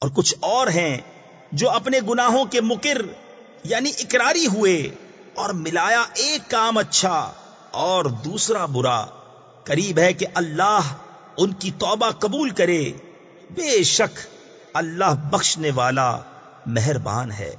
اور کچھ اور ہیں جو اپنے گناہوں کے مکر یعنی اقراری ہوئے اور ملایا ایک کام اچھا اور دوسرا برا۔ قریب ہے کہ اللہ ان کی توبہ قبول کرے۔ بے شک اللہ بخشنے والا مہربان ہے۔